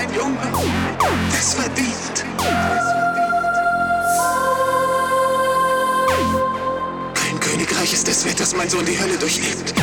mein Junge das verdient. Kein Königreich ist es wert, dass mein Sohn die Hölle durchlebt.